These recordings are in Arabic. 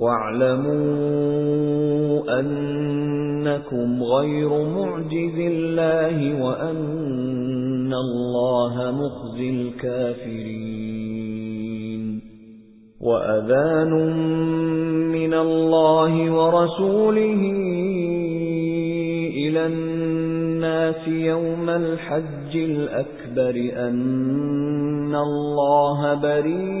وَاعْلَمُوا أَنَّكُمْ غَيْرُ مُعْجِزِ اللَّهِ وَأَنَّ اللَّهَ مُخْزِي الْكَافِرِينَ. وَأَذَانٌ مِنَ اللَّهِ وَرَسُولِهِ إِلَى النَّاسِ يَوْمَ الْحَجِّ الْأَكْبَرِ أَنَّ اللَّهَ بَرِيءٌ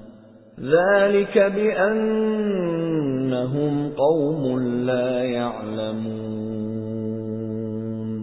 ذَلِكَ بِأَنَّهُمْ قَوْمٌ لَّا يَعْلَمُونَ.